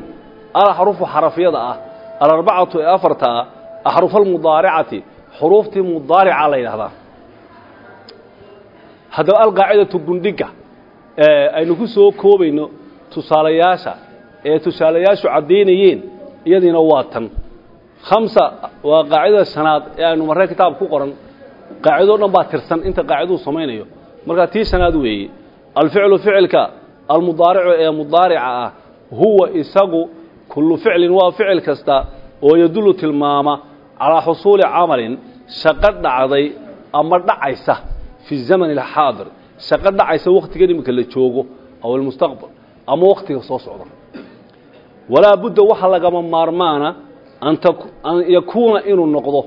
[SPEAKER 1] alaxrufu xarafyada ah alarbacatu ee afarta ah axrufalmudaaricati xuruuftii mudaarica la yidhahdaa haddaba alqaacidatu gundhiga aynu ku soo koobayno tusaalayaasha ee tusaalayaashu caddaynayeen iyadiina waa tan. Khamsa waa qaacidada shanaad ee aynu marray kitaab ku qoran. Qaacidoo dhan baa tirsan inta qaaciduu samaynayo. Markaa tii shanaad weeye alficlu ficilka almudaaricu ee mudaarica ah huwa isagu kullu ficlin waa ficil kasta oo yadullu tilmaama calaa xusuuli camalin shaqo dhacday ama dhacaysa fi zamani alxaadir. Shaqo dhacaysa wakhtigan iminka la joogo aw almustaqbal ama wakhtiga soo socda. Walaa budda waxa lagama maarmaana an yakuuna inuu noqdo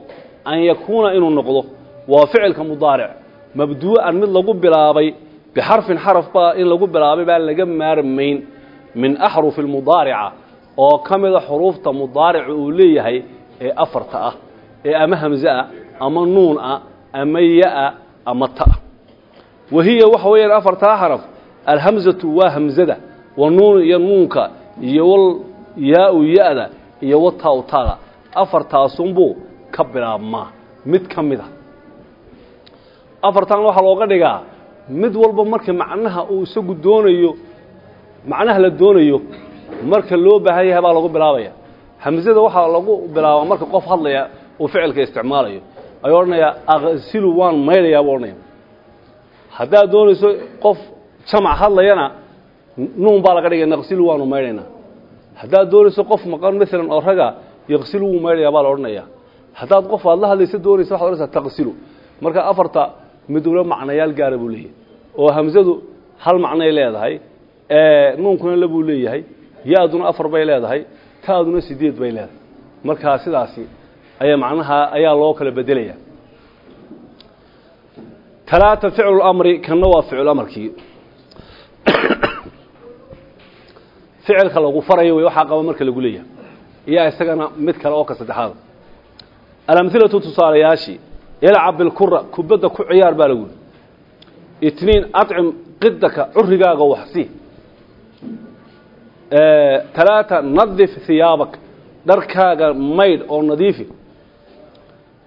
[SPEAKER 1] an yakuuna inuu noqdo waa ficilka mudaaric. Mabduu'an mid lagu bilaabay bixarfin xaraf baa in lagu bilaabay baan laga maarmayn min axrufi lmudaarica oo ka mida xuruufta mudaarica uu leeyahay ee afarta ah ee ama hamze ah ama nuun ah ama ya-a ama ta wahiya waxa weeyaan afartaa xaraf alhamzatu waa hamzada wa nuun iyo nuunka iyo wal yaa-u ya-da iyo wataw taga afartaasunbuu ka bilaabmaa mid ka mid a afartan waxaa looga dhigaa mid walba marka macnaha uu isagu doonayo macnaha la doonayo marka loo baahan yahay baa lagu bilaabaya hamzada waxaa lagu bilaabaa marka qof hadlaya uu ficilka isticmaalayo. Ayuu odhanayaa aqsilu waan maydhayaa buu odhanaya haddaad doonayso qof jamac hadlayana nuun baa laga dhigaya naqsilu waanu maydhaynaa. Haddaad doonayso qof maqan maalan oo raga yaqsilu wuu maydhayaa baa la odhanaya haddaad qof aad la hadlaysa doonaysa waxad odhanaysaa taqsilu. Marka afarta midowna macnayaal gaara buu leeyahay oo hamzadu hal macnay leedahay nuunkuna labuu leeyahay ya-duna afar bay leedahay taaduna sideed bay leedahay. Markaa sidaasi ayaa macnaha ayaa loo kala bedelaya. Talaata ficlu amri kanna waa ficlu amarkii. Ficilka lagu farayo wey qaba marka lagu leeyahay. Iyaa isagana mid kale oo ka saddexaad. Alamhilatu tusaalayaashii ilcab bilkura kubadda ku ciyaar baa lagu yidhi itniin acim qidaka curigaaga waxsi talaata nadif hiyaabak dharkaaga maydh oo nadiifi.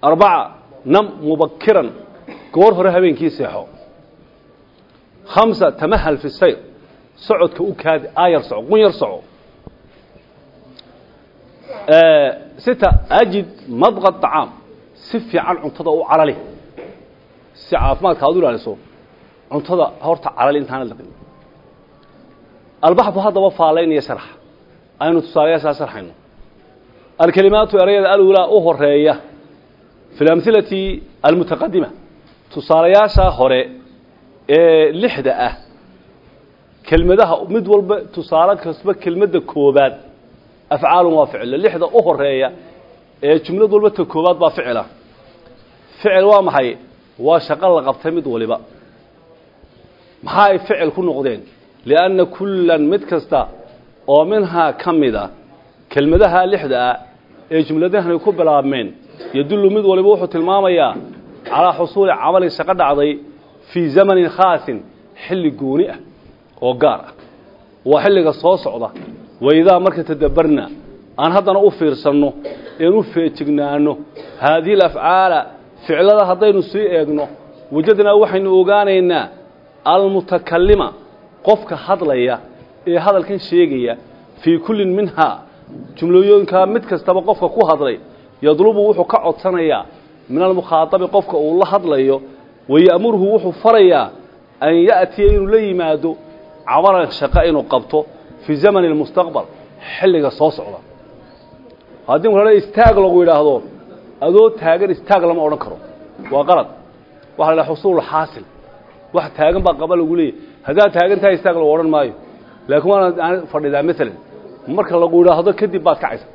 [SPEAKER 1] Arbaca nam mubakiran goor hore habeenkii seexo. Khamsa tamahal fi sayr socodka u kaadi aayar soco qun yar soco. Sita ajid madqa طacaam si fiican cuntada u calali. Si caafimaadka aad u ilaaliso cuntada horta calali intaana laqin albaxdu haddaba faalaynaya sharx aynu tusaalayaashaa sharxayno alkelimaatu erayada alulaa u horreeya fi اlamhilati almutaqadima tusaalayaashaa hore ee lixda ah kelmadaha mid walba tusaale kasba kelmadda koobaad afcaalun waa ficil. Lixda u horreeya ee jumlad walba ta koobaad baa ficila. Ficil waa maxay? Waa shaqo la qabtay mid waliba. Maxaa ay ficil ku noqdeen lianna kullan mid kasta oo minhaa ka mida kelmadaha lixda ah ee jumladahani ku bilaabmeen yadullu mid waliba wuxuu tilmaamayaa calaa xusuuli camalin shaqo dhacday fii zamanin khaasin xilli gooni ah oo gaar ah waa xilliga soo socda waidaa marka tadabarna aan haddana u fiirsanno een u feejignaano haadihi alafcaala ficlada haddaynu sii eegno wajadnaa waxaynu ogaanaynaa almutakallima qofka hadlaya ee hadalkan sheegaya fii kullin minhaa jumlooyinkaa mid kastaba qofka ku hadlay yadlubu wuxuu ka codsanayaa min almukhaatabi qofka uu la hadlayo waya'muruhu wuxuu farayaa an ya'tiya inuu la yimaado camalan shaqo inuu qabto fii zamani almustaqbal xilliga soo socda. Haddii marale istaag lagu yidhaahdo adoo taagan istaag lama odhan karo. Waa qalad. Waxa la dhaha xusuul xaasil. Wax taagan baa qaba lagu leeyahy haddaad taagan tahay istaag lagu odhan maayo. Laakiin waana fadhidaa maalan marka lagu yidhaahdo kadib baad kacaysa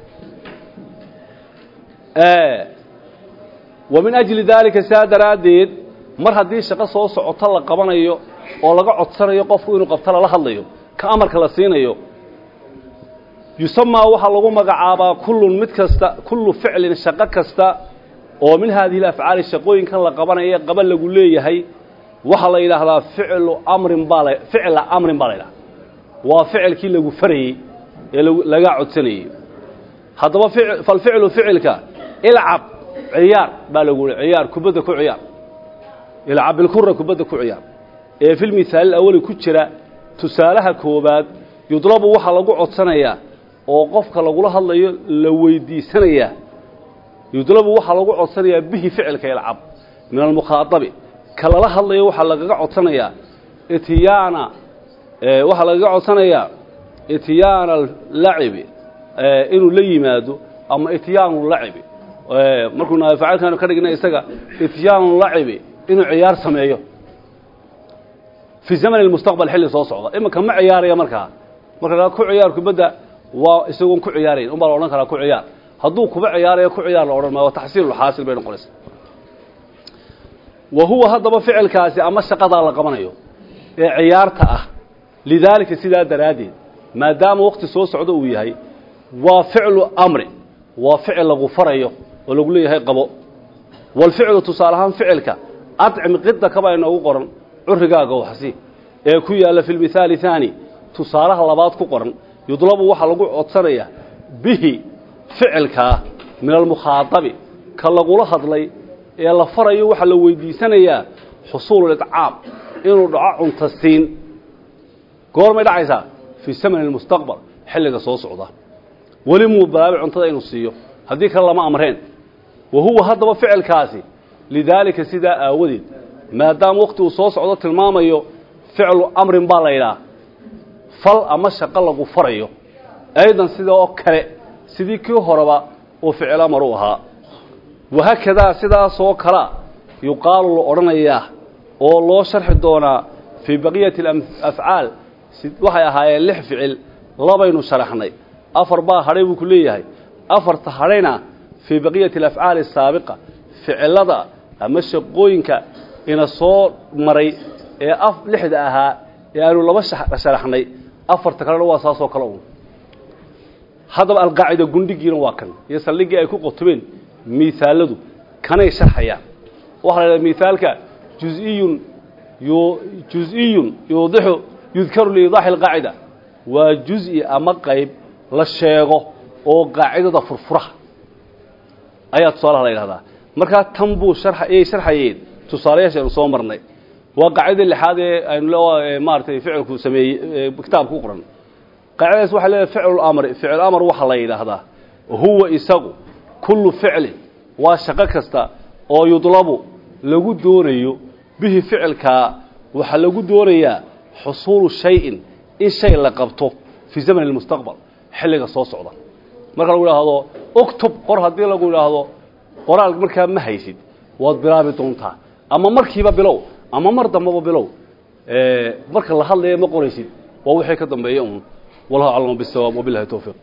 [SPEAKER 1] wa min ajli daalika saa daraaddeed mar haddii shaqo soo socoto la qabanayo oo laga codsanayo qofku inuu qabto lala hadlayo ka amarka la siinayo yusamaa waxaa lagu magacaabaa kullun mid kasta kullu ficlin shaqo kasta oo min haadihi alafcaali shaqooyinkan la qabanaya qaba lagu leeyahay waxaa la yidhaahdaa ficlu amrin baa la ficla amrin baa la yidhahdaa waa ficilkii lagu farayey ee laga codsanayey. Haddaba falficlu ficilka ilcab ciyaar baa lagu yihi ciyaar kubadda ku ciyaar. Ilcab bilkura kubadda ku ciyaar. Ee fil mihaali awali ku jira tusaalaha koobaad yudlabu waxaa lagu codsanayaa oo qofka lagula hadlayo la weydiisanayaa. Yudlabu waxaa lagu codsanayaa bihi ficilka ilcab min almukhaadabi ka lala hadlayo waxaa lagaga codsanayaa ityaana waxaa lagaga codsanayaa ityaana lacibi inuu la yimaado ama ityaanu lacibi markuu naafacalkaanu ka dhigna isaga ityaanu lacibi inuu ciyaar sameeyo. Fii zamani almustaqbal xilli soo socda. Iminka ma ciyaaraya markaa. Marka ku ciyaar kubadda waa isagoon ku ciyaarayn. Unbaa la odhan ku ciyaar. Hadduu kuba ciyaarayo ku ciyaar la odhan maayo. Taxsiilulxaasil bay noqonaysa wa huwa haddaba ficilkaasi ama shaqadaa la qabanayo ee ciyaarta ah lidaalika sidaa daraaddeed maadaama waqti soo socdo uu yahay waa ficlu amri waa ficil lagu farayo oo lagu leeyahay qabo. Walficlu tusaale ahaan ficilka acim qida kabaa inoogu qoran curigaaga waxsi ee ku yaalla fi lmithaali haani tusaalaha labaad ku qoran yudlabu waxaa lagu codsanayaa bihi ficilkaa min almukhaadabi ka lagula hadlay ee la farayo waxaa la weydiisanayaa xusuulu lidcaam inuu dhaco cuntasiin goormay dhacaysaa fii samani lmustaqbal xilliga soo socda. Weli muu bilaabay cuntada inuu siiyo. Haddii kale lama amreen. Wa huwa haddaba ficilkaasi. Lidaalika sidaa aawadeed maadaama waqti uu soo socdo tilmaamayo ficlu amrin baa la yidhaah fal ama shaqo lagu farayo. Aydan sida oo kale sidii kii horeba uu ficil amar u ahaa wahaakadaa sidaasoo kalea yuqaalu la odhanayaa oo loo sharxi doonaa fii baqiyati afcaal waxay ahaayeen lix ficil labaynu sharaxnay afar baa hadhay buu ku leeyahay afarta hadhayna fii baqiyati alafcaali asaabiqa ficilada ama shaqooyinka ina soo maray ee af lixda ahaa ee aanu laba sharaxnay afarta kalena waa saasoo kale un haddaba alqaacida gundhigiina waa kan iyo saldhiggii ay ku qotobeen miithaaladu kanay sharxayaan. Waxaa la idhaha miithaalka juz'iyun juz-iyun yuudixu yudkaru liidaaxi alqaacida waa juz-i ama qayb la sheego oo qaacidada furfuraha ayaa tusaalaha la yidhahdaa. Markaa tan buu ayay sharxayeen tusaalayaasha soo marnay. Waa qaacidada lixaad ee aynu maaratay ficilku sameeyey kitaabka qoran. Qaacidadaas waxay leedahay ficlu amri ficil amar waxaa la yidhaahdaa huwa isagu kullu ficlin waa shaqo kasta oo yudlabu lagu doonayo bihi ficilkaa waxaa lagu doonayaa xusuulu shayin in shay la qabto fii zamani lmustaqbal xilliga soo socda. Marka lagu idhaahdo uktub qor haddii lagu idhaahdo qoraal markaa ma haysid waad bilaabi doontaa. Ama markiiba bilow ama mar dambaba bilow marka la hadlaya ma qoraysid waa wixii ka dambeeya un. Wallahu aclam bisawaab wabilahi towfiiq